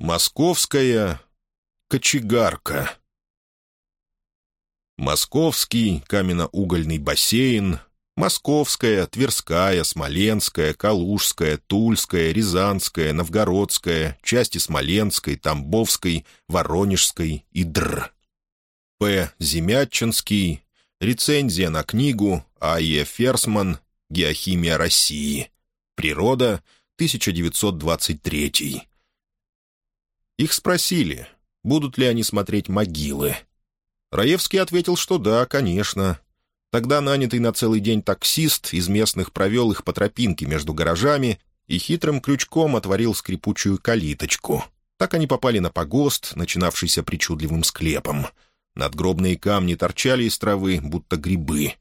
Московская кочегарка. Московский каменноугольный бассейн, Московская, Тверская, Смоленская, Калужская, Тульская, Рязанская, Новгородская, части Смоленской, Тамбовской, Воронежской и Др. П. Земятчинский. Рецензия на книгу А.Е. Ферсман «Геохимия России». Природа, 1923. Их спросили, будут ли они смотреть могилы. Раевский ответил, что да, конечно. Тогда нанятый на целый день таксист из местных провел их по тропинке между гаражами и хитрым крючком отворил скрипучую калиточку. Так они попали на погост, начинавшийся причудливым склепом. Надгробные камни торчали из травы, будто грибы.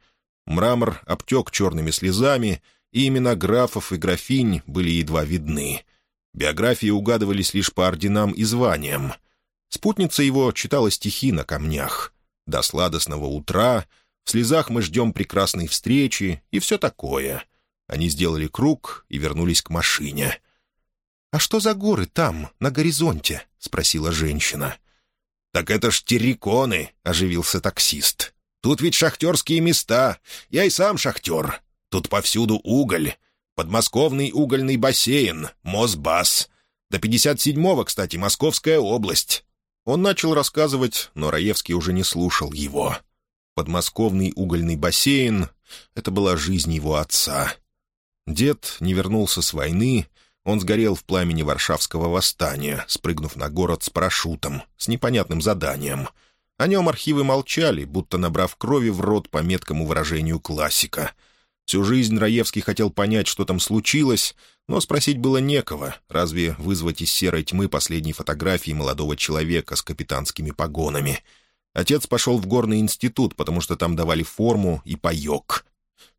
Мрамор обтек черными слезами, и имена графов и графинь были едва видны. Биографии угадывались лишь по орденам и званиям. Спутница его читала стихи на камнях. «До сладостного утра», «В слезах мы ждем прекрасной встречи» и все такое. Они сделали круг и вернулись к машине. «А что за горы там, на горизонте?» — спросила женщина. «Так это ж терриконы», — оживился таксист. «Тут ведь шахтерские места. Я и сам шахтер. Тут повсюду уголь. Подмосковный угольный бассейн, Мосбас. До 57-го, кстати, Московская область». Он начал рассказывать, но Раевский уже не слушал его. Подмосковный угольный бассейн — это была жизнь его отца. Дед не вернулся с войны, он сгорел в пламени Варшавского восстания, спрыгнув на город с парашютом, с непонятным заданием. О нем архивы молчали, будто набрав крови в рот по меткому выражению классика — Всю жизнь Раевский хотел понять, что там случилось, но спросить было некого, разве вызвать из серой тьмы последней фотографии молодого человека с капитанскими погонами. Отец пошел в горный институт, потому что там давали форму и паек.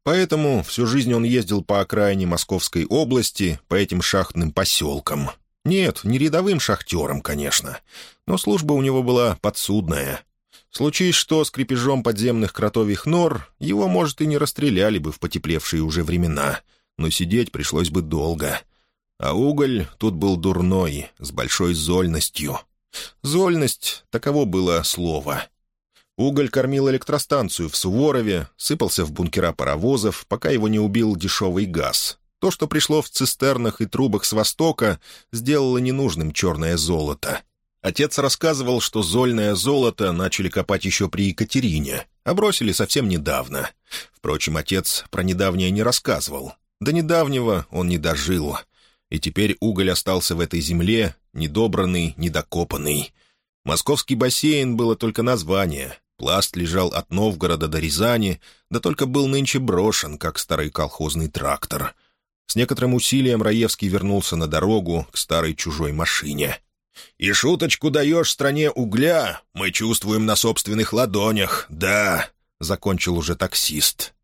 Поэтому всю жизнь он ездил по окраине Московской области, по этим шахтным поселкам. Нет, не рядовым шахтером, конечно, но служба у него была подсудная — Случись что с крепежом подземных кротовьих нор, его, может, и не расстреляли бы в потеплевшие уже времена, но сидеть пришлось бы долго. А уголь тут был дурной, с большой зольностью. Зольность — таково было слово. Уголь кормил электростанцию в Суворове, сыпался в бункера паровозов, пока его не убил дешевый газ. То, что пришло в цистернах и трубах с востока, сделало ненужным черное золото — Отец рассказывал, что зольное золото начали копать еще при Екатерине, а бросили совсем недавно. Впрочем, отец про недавнее не рассказывал. До недавнего он не дожил. И теперь уголь остался в этой земле, недобранный, недокопанный. Московский бассейн было только название. Пласт лежал от Новгорода до Рязани, да только был нынче брошен, как старый колхозный трактор. С некоторым усилием Раевский вернулся на дорогу к старой чужой машине — и шуточку даешь стране угля, мы чувствуем на собственных ладонях, да», — закончил уже таксист.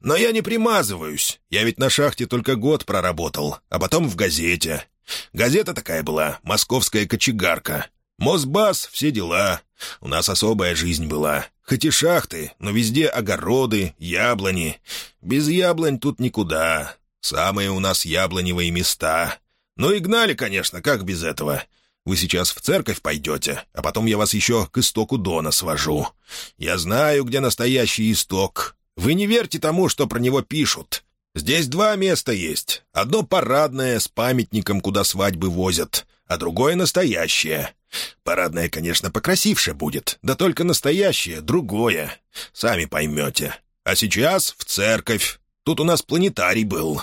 «Но я не примазываюсь. Я ведь на шахте только год проработал, а потом в газете. Газета такая была, «Московская кочегарка». Мосбас, все дела. У нас особая жизнь была. Хоть и шахты, но везде огороды, яблони. Без яблонь тут никуда. Самые у нас яблоневые места. Ну и гнали, конечно, как без этого. Вы сейчас в церковь пойдете, а потом я вас еще к истоку Дона свожу. Я знаю, где настоящий исток. Вы не верьте тому, что про него пишут. Здесь два места есть. Одно парадное, с памятником, куда свадьбы возят, а другое настоящее. Парадное, конечно, покрасивше будет, да только настоящее — другое. Сами поймете. А сейчас в церковь. Тут у нас планетарий был».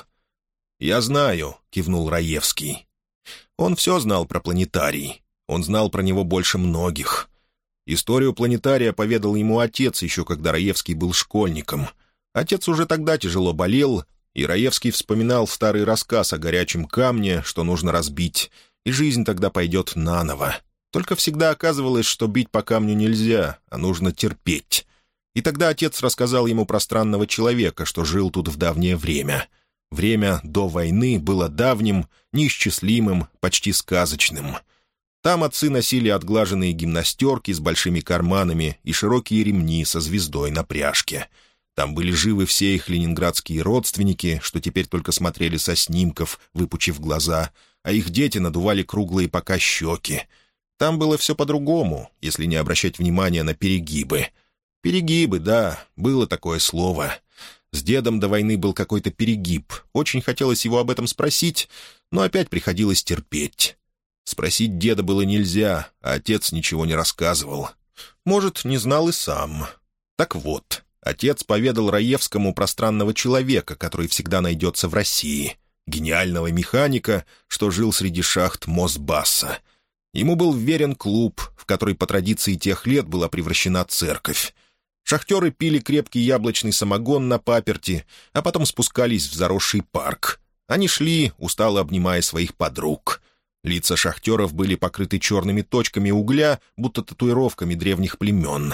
«Я знаю», — кивнул Раевский. Он все знал про планетарий. Он знал про него больше многих. Историю планетария поведал ему отец, еще когда Раевский был школьником. Отец уже тогда тяжело болел, и Раевский вспоминал старый рассказ о горячем камне, что нужно разбить, и жизнь тогда пойдет наново. Только всегда оказывалось, что бить по камню нельзя, а нужно терпеть. И тогда отец рассказал ему про странного человека, что жил тут в давнее время — Время до войны было давним, неисчислимым, почти сказочным. Там отцы носили отглаженные гимнастерки с большими карманами и широкие ремни со звездой на пряжке. Там были живы все их ленинградские родственники, что теперь только смотрели со снимков, выпучив глаза, а их дети надували круглые пока щеки. Там было все по-другому, если не обращать внимания на перегибы. Перегибы, да, было такое слово. С дедом до войны был какой-то перегиб. Очень хотелось его об этом спросить, но опять приходилось терпеть. Спросить деда было нельзя, а отец ничего не рассказывал. Может, не знал и сам. Так вот, отец поведал Раевскому про странного человека, который всегда найдется в России. Гениального механика, что жил среди шахт Мосбасса. Ему был верен клуб, в который по традиции тех лет была превращена церковь. Шахтеры пили крепкий яблочный самогон на паперти, а потом спускались в заросший парк. Они шли, устало обнимая своих подруг. Лица шахтеров были покрыты черными точками угля, будто татуировками древних племен.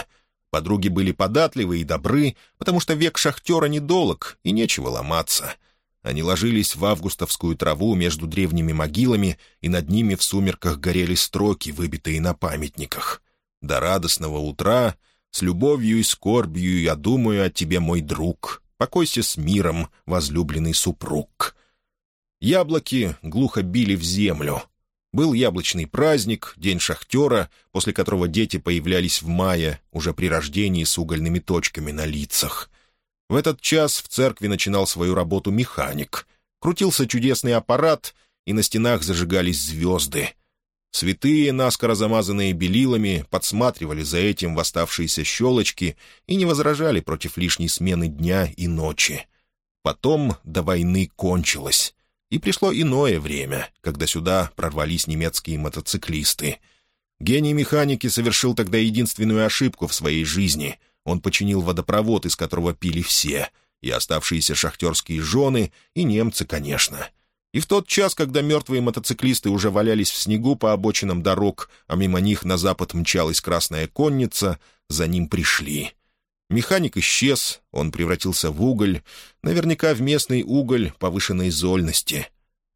Подруги были податливы и добры, потому что век шахтера недолог, и нечего ломаться. Они ложились в августовскую траву между древними могилами, и над ними в сумерках горели строки, выбитые на памятниках. «До радостного утра, с любовью и скорбью я думаю о тебе, мой друг. Покойся с миром, возлюбленный супруг». Яблоки глухо били в землю — был яблочный праздник, день шахтера, после которого дети появлялись в мае, уже при рождении с угольными точками на лицах. В этот час в церкви начинал свою работу механик. Крутился чудесный аппарат, и на стенах зажигались звезды. Святые, наскоро замазанные белилами, подсматривали за этим в оставшиеся щелочки и не возражали против лишней смены дня и ночи. Потом до войны кончилось. И пришло иное время, когда сюда прорвались немецкие мотоциклисты. Гений механики совершил тогда единственную ошибку в своей жизни. Он починил водопровод, из которого пили все, и оставшиеся шахтерские жены, и немцы, конечно. И в тот час, когда мертвые мотоциклисты уже валялись в снегу по обочинам дорог, а мимо них на запад мчалась красная конница, за ним пришли. Механик исчез, он превратился в уголь, наверняка в местный уголь повышенной зольности.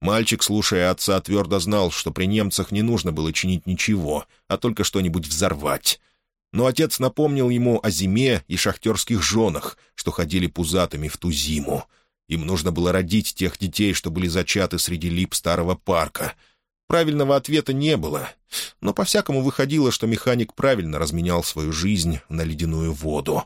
Мальчик, слушая отца, твердо знал, что при немцах не нужно было чинить ничего, а только что-нибудь взорвать. Но отец напомнил ему о зиме и шахтерских женах, что ходили пузатыми в ту зиму. Им нужно было родить тех детей, что были зачаты среди лип старого парка. Правильного ответа не было, но по-всякому выходило, что механик правильно разменял свою жизнь на ледяную воду.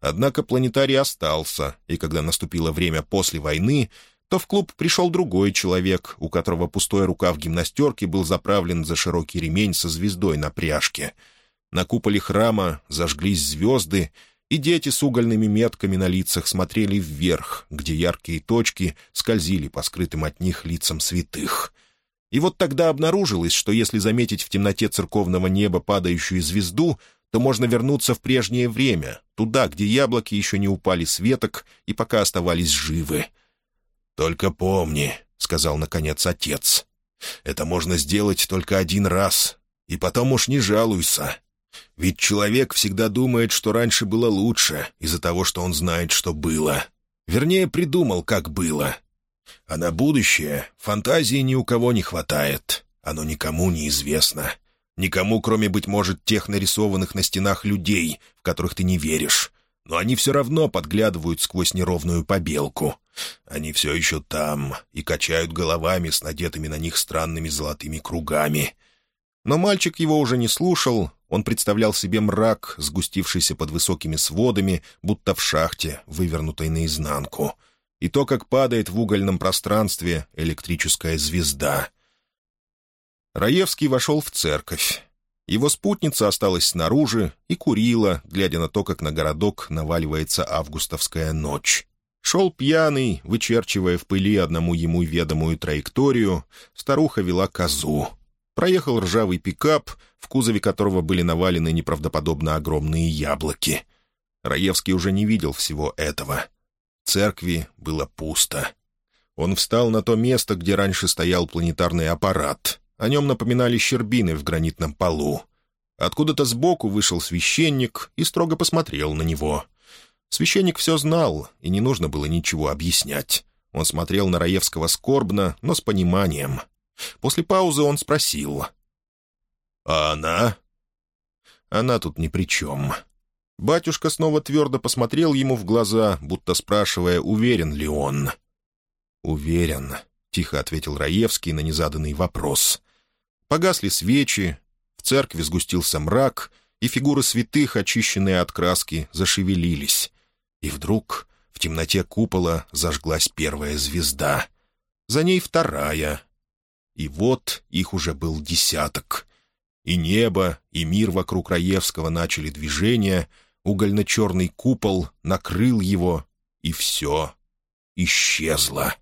Однако планетарий остался, и когда наступило время после войны, то в клуб пришел другой человек, у которого пустой рукав гимнастерки был заправлен за широкий ремень со звездой на пряжке. На куполе храма зажглись звезды, и дети с угольными метками на лицах смотрели вверх, где яркие точки скользили по скрытым от них лицам святых. И вот тогда обнаружилось, что если заметить в темноте церковного неба падающую звезду, то можно вернуться в прежнее время, туда, где яблоки еще не упали с веток и пока оставались живы. «Только помни», — сказал наконец отец, — «это можно сделать только один раз, и потом уж не жалуйся. Ведь человек всегда думает, что раньше было лучше, из-за того, что он знает, что было. Вернее, придумал, как было. А на будущее фантазии ни у кого не хватает, оно никому не известно». Никому, кроме, быть может, тех нарисованных на стенах людей, в которых ты не веришь. Но они все равно подглядывают сквозь неровную побелку. Они все еще там и качают головами с надетыми на них странными золотыми кругами. Но мальчик его уже не слушал, он представлял себе мрак, сгустившийся под высокими сводами, будто в шахте, вывернутой наизнанку, и то, как падает в угольном пространстве электрическая звезда — Раевский вошел в церковь. Его спутница осталась снаружи и курила, глядя на то, как на городок наваливается августовская ночь. Шел пьяный, вычерчивая в пыли одному ему ведомую траекторию, старуха вела козу. Проехал ржавый пикап, в кузове которого были навалены неправдоподобно огромные яблоки. Раевский уже не видел всего этого. Церкви было пусто. Он встал на то место, где раньше стоял планетарный аппарат. О нем напоминали щербины в гранитном полу. Откуда-то сбоку вышел священник и строго посмотрел на него. Священник все знал, и не нужно было ничего объяснять. Он смотрел на Раевского скорбно, но с пониманием. После паузы он спросил. «А она?» «Она тут ни при чем». Батюшка снова твердо посмотрел ему в глаза, будто спрашивая, уверен ли он. «Уверен», тихо ответил Раевский на незаданный вопрос. Погасли свечи, в церкви сгустился мрак, и фигуры святых, очищенные от краски, зашевелились. И вдруг в темноте купола зажглась первая звезда. За ней вторая. И вот их уже был десяток. И небо, и мир вокруг Раевского начали движение, угольно-черный купол накрыл его, и все исчезло.